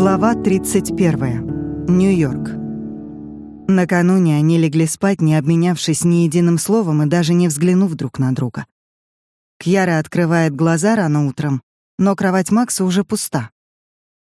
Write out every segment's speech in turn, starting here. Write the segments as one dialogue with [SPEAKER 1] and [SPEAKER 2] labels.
[SPEAKER 1] Глава 31. Нью-Йорк. Накануне они легли спать, не обменявшись ни единым словом и даже не взглянув друг на друга. Кьяра открывает глаза рано утром, но кровать Макса уже пуста.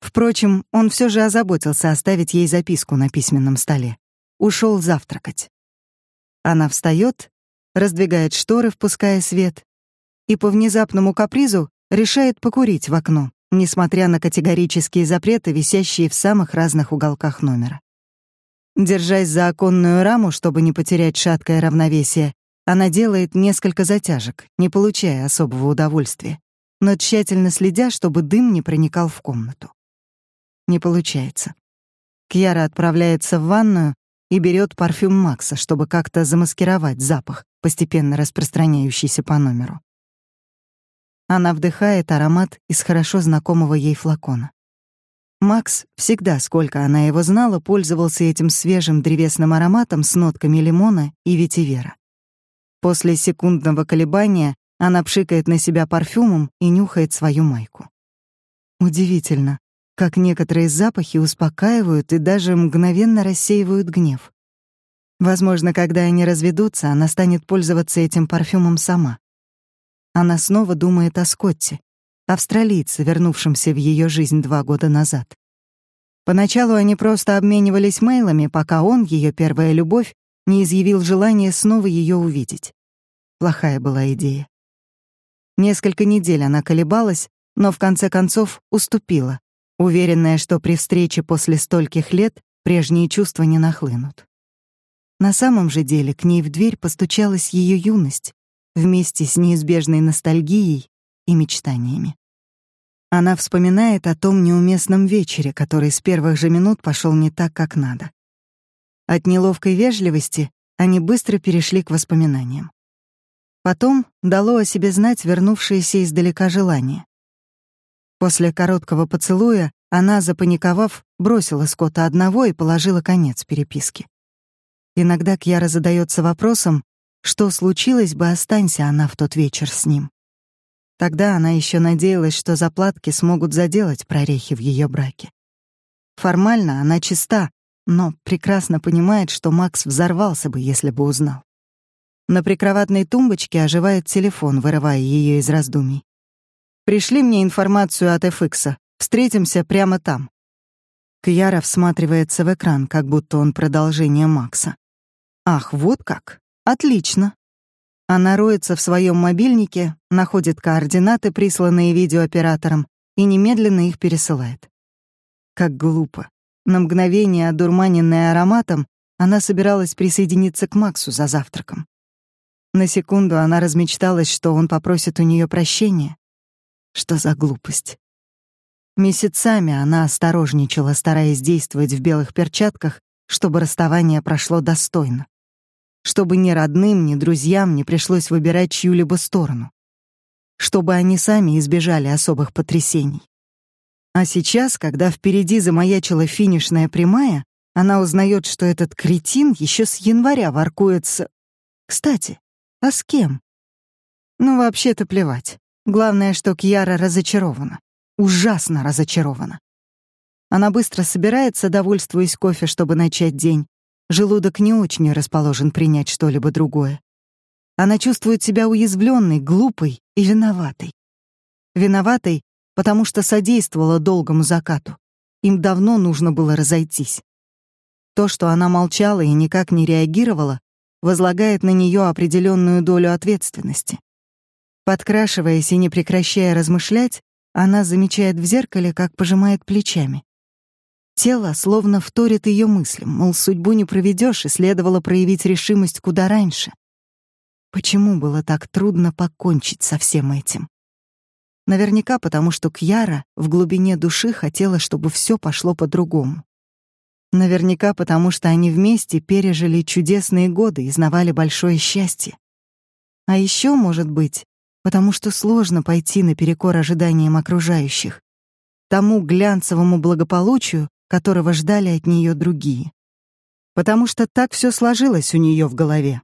[SPEAKER 1] Впрочем, он все же озаботился оставить ей записку на письменном столе. Ушел завтракать. Она встает, раздвигает шторы, впуская свет, и по внезапному капризу решает покурить в окно несмотря на категорические запреты, висящие в самых разных уголках номера. Держась за оконную раму, чтобы не потерять шаткое равновесие, она делает несколько затяжек, не получая особого удовольствия, но тщательно следя, чтобы дым не проникал в комнату. Не получается. Кьяра отправляется в ванную и берет парфюм Макса, чтобы как-то замаскировать запах, постепенно распространяющийся по номеру. Она вдыхает аромат из хорошо знакомого ей флакона. Макс всегда, сколько она его знала, пользовался этим свежим древесным ароматом с нотками лимона и ветивера. После секундного колебания она пшикает на себя парфюмом и нюхает свою майку. Удивительно, как некоторые запахи успокаивают и даже мгновенно рассеивают гнев. Возможно, когда они разведутся, она станет пользоваться этим парфюмом сама. Она снова думает о Скотте, австралийце, вернувшемся в ее жизнь два года назад. Поначалу они просто обменивались мейлами, пока он, ее первая любовь, не изъявил желания снова ее увидеть. Плохая была идея. Несколько недель она колебалась, но в конце концов уступила, уверенная, что при встрече после стольких лет прежние чувства не нахлынут. На самом же деле к ней в дверь постучалась ее юность, вместе с неизбежной ностальгией и мечтаниями. Она вспоминает о том неуместном вечере, который с первых же минут пошел не так, как надо. От неловкой вежливости они быстро перешли к воспоминаниям. Потом дало о себе знать вернувшееся издалека желание. После короткого поцелуя она, запаниковав, бросила Скотта одного и положила конец переписке. Иногда Кьяра задается вопросом, что случилось бы, останься она в тот вечер с ним. Тогда она еще надеялась, что заплатки смогут заделать прорехи в ее браке. Формально она чиста, но прекрасно понимает, что Макс взорвался бы, если бы узнал. На прикроватной тумбочке оживает телефон, вырывая ее из раздумий. «Пришли мне информацию от FX. Встретимся прямо там». Кьяра всматривается в экран, как будто он продолжение Макса. «Ах, вот как! Отлично. Она роется в своем мобильнике, находит координаты, присланные видеооператором, и немедленно их пересылает. Как глупо. На мгновение, одурманенная ароматом, она собиралась присоединиться к Максу за завтраком. На секунду она размечталась, что он попросит у нее прощения. Что за глупость? Месяцами она осторожничала, стараясь действовать в белых перчатках, чтобы расставание прошло достойно чтобы ни родным, ни друзьям не пришлось выбирать чью-либо сторону, чтобы они сами избежали особых потрясений. А сейчас, когда впереди замаячила финишная прямая, она узнает, что этот кретин еще с января воркует с... Кстати, а с кем? Ну, вообще-то плевать. Главное, что Кьяра разочарована. Ужасно разочарована. Она быстро собирается, довольствуясь кофе, чтобы начать день, Желудок не очень расположен принять что-либо другое. Она чувствует себя уязвленной, глупой и виноватой. Виноватой, потому что содействовала долгому закату. Им давно нужно было разойтись. То, что она молчала и никак не реагировала, возлагает на нее определенную долю ответственности. Подкрашиваясь и не прекращая размышлять, она замечает в зеркале, как пожимает плечами. Тело словно вторит ее мыслям, мол, судьбу не проведешь, и следовало проявить решимость куда раньше. Почему было так трудно покончить со всем этим? Наверняка потому, что Кьяра в глубине души хотела, чтобы все пошло по-другому. Наверняка потому, что они вместе пережили чудесные годы и знавали большое счастье. А еще, может быть, потому что сложно пойти наперекор ожиданиям окружающих, тому глянцевому благополучию, которого ждали от нее другие. Потому что так все сложилось у нее в голове.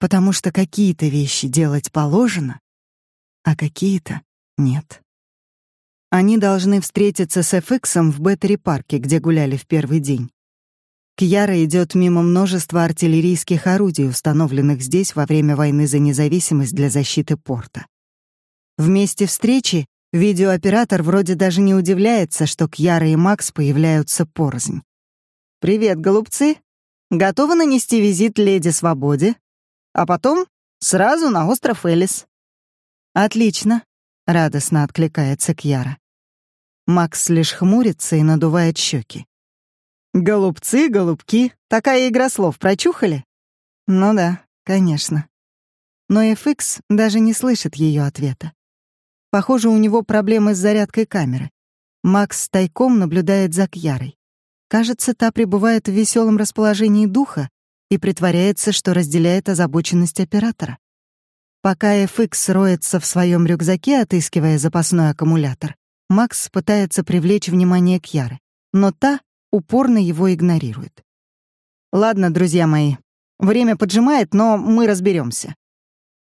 [SPEAKER 1] Потому что какие-то вещи делать положено, а какие-то нет. Они должны встретиться с FX в Беттери-парке, где гуляли в первый день. Кьяра идет мимо множества артиллерийских орудий, установленных здесь во время войны за независимость для защиты порта. В месте встречи видеооператор вроде даже не удивляется, что Кьяра и Макс появляются порознь. «Привет, голубцы! Готовы нанести визит леди Свободе? А потом сразу на остров Элис». «Отлично», — радостно откликается Кьяра. Макс лишь хмурится и надувает щеки. «Голубцы, голубки, такая игра слов прочухали?» «Ну да, конечно». Но FX даже не слышит ее ответа. Похоже, у него проблемы с зарядкой камеры. Макс тайком наблюдает за Кьярой. Кажется, та пребывает в веселом расположении духа и притворяется, что разделяет озабоченность оператора. Пока FX роется в своем рюкзаке, отыскивая запасной аккумулятор, Макс пытается привлечь внимание Кьяры, но та упорно его игнорирует. «Ладно, друзья мои, время поджимает, но мы разберемся.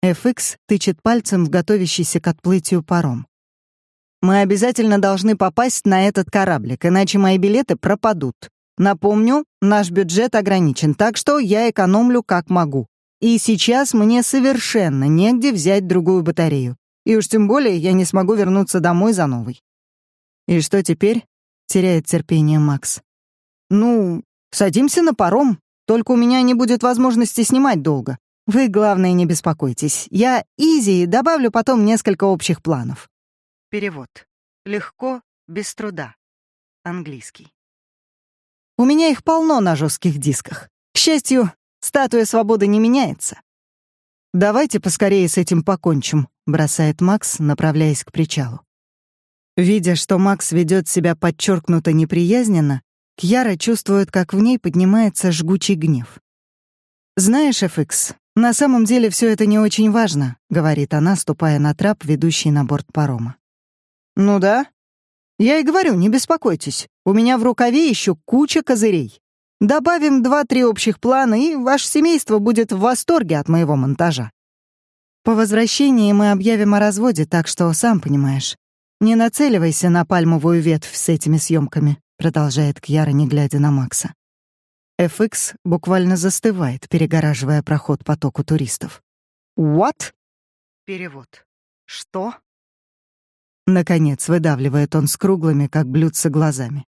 [SPEAKER 1] FX тычет пальцем в готовящийся к отплытию паром. «Мы обязательно должны попасть на этот кораблик, иначе мои билеты пропадут. Напомню, наш бюджет ограничен, так что я экономлю как могу. И сейчас мне совершенно негде взять другую батарею. И уж тем более я не смогу вернуться домой за новой». «И что теперь?» — теряет терпение Макс. «Ну, садимся на паром, только у меня не будет возможности снимать долго. Вы, главное, не беспокойтесь. Я изи добавлю потом несколько общих планов. Перевод. Легко, без труда. Английский. У меня их полно на жестких дисках. К счастью, статуя свободы не меняется. «Давайте поскорее с этим покончим», — бросает Макс, направляясь к причалу. Видя, что Макс ведет себя подчеркнуто неприязненно, Кьяра чувствует, как в ней поднимается жгучий гнев. «Знаешь, FX, «На самом деле все это не очень важно», — говорит она, ступая на трап, ведущий на борт парома. «Ну да. Я и говорю, не беспокойтесь. У меня в рукаве еще куча козырей. Добавим два-три общих плана, и ваше семейство будет в восторге от моего монтажа. По возвращении мы объявим о разводе, так что, сам понимаешь, не нацеливайся на пальмовую ветвь с этими съемками», — продолжает Кьяра, не глядя на Макса. FX буквально застывает, перегораживая проход потоку туристов. «What?» Перевод. «Что?» Наконец выдавливает он с круглыми, как блюдца, глазами.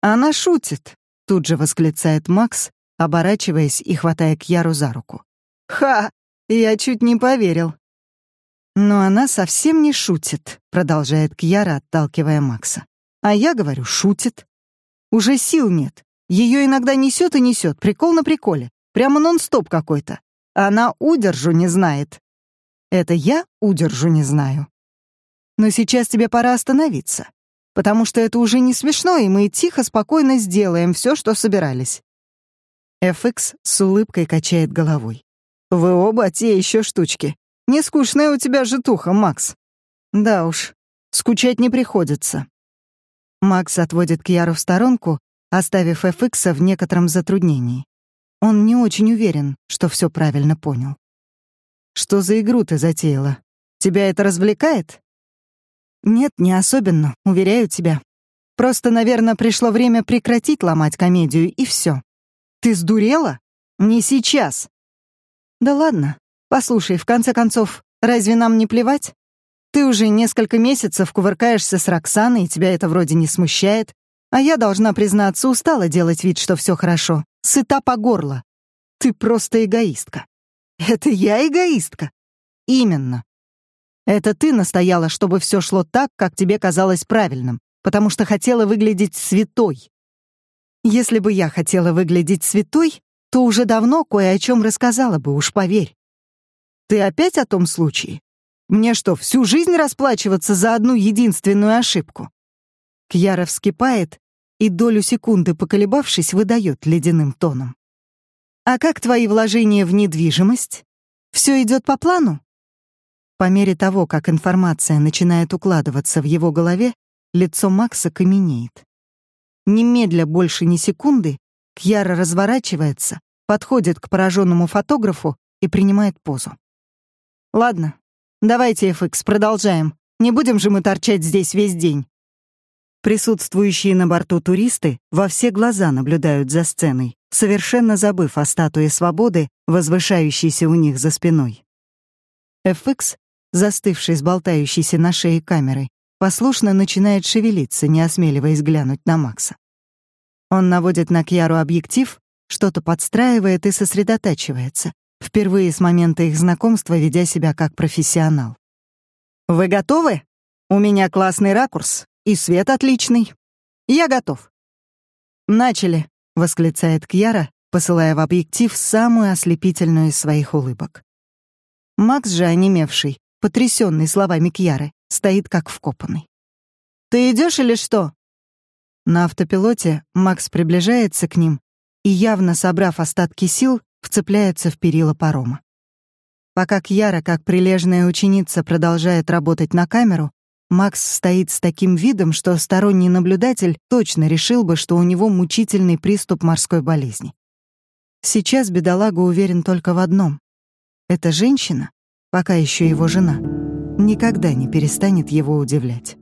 [SPEAKER 1] «Она шутит!» — тут же восклицает Макс, оборачиваясь и хватая Кьяру за руку. «Ха! Я чуть не поверил!» «Но она совсем не шутит», — продолжает Кьяра, отталкивая Макса. «А я говорю, шутит. Уже сил нет. Ее иногда несет и несет, прикол на приколе. Прямо нон-стоп какой-то. Она удержу не знает. Это я удержу не знаю. Но сейчас тебе пора остановиться. Потому что это уже не смешно, и мы тихо, спокойно сделаем все, что собирались. FX с улыбкой качает головой. Вы оба те еще штучки. Не скучная у тебя житуха, Макс. Да уж, скучать не приходится. Макс отводит Кьяру в сторонку оставив FX в некотором затруднении. Он не очень уверен, что все правильно понял. «Что за игру ты затеяла? Тебя это развлекает?» «Нет, не особенно, уверяю тебя. Просто, наверное, пришло время прекратить ломать комедию, и все. Ты сдурела? Не сейчас!» «Да ладно. Послушай, в конце концов, разве нам не плевать? Ты уже несколько месяцев кувыркаешься с Роксаной, и тебя это вроде не смущает. А я, должна признаться, устала делать вид, что все хорошо. Сыта по горло. Ты просто эгоистка. Это я эгоистка? Именно. Это ты настояла, чтобы все шло так, как тебе казалось правильным, потому что хотела выглядеть святой. Если бы я хотела выглядеть святой, то уже давно кое о чем рассказала бы, уж поверь. Ты опять о том случае? Мне что, всю жизнь расплачиваться за одну единственную ошибку? Кьяра вскипает и долю секунды поколебавшись, выдает ледяным тоном. «А как твои вложения в недвижимость? Все идет по плану?» По мере того, как информация начинает укладываться в его голове, лицо Макса каменеет. Немедля больше ни секунды, Кьяра разворачивается, подходит к пораженному фотографу и принимает позу. «Ладно, давайте, FX, продолжаем. Не будем же мы торчать здесь весь день. Присутствующие на борту туристы во все глаза наблюдают за сценой, совершенно забыв о статуе свободы, возвышающейся у них за спиной. FX, застывший с болтающейся на шее камерой, послушно начинает шевелиться, не осмеливаясь глянуть на Макса. Он наводит на Кьяру объектив, что-то подстраивает и сосредотачивается, впервые с момента их знакомства ведя себя как профессионал. «Вы готовы? У меня классный ракурс, и свет отличный. Я готов». «Начали», — восклицает Кьяра, посылая в объектив самую ослепительную из своих улыбок. Макс же, онемевший, потрясенный словами Кьяры, стоит как вкопанный. «Ты идешь или что?» На автопилоте Макс приближается к ним и, явно собрав остатки сил, вцепляется в перила парома. Пока Кьяра, как прилежная ученица, продолжает работать на камеру, Макс стоит с таким видом, что сторонний наблюдатель точно решил бы, что у него мучительный приступ морской болезни. Сейчас бедолага уверен только в одном. Эта женщина, пока еще его жена, никогда не перестанет его удивлять.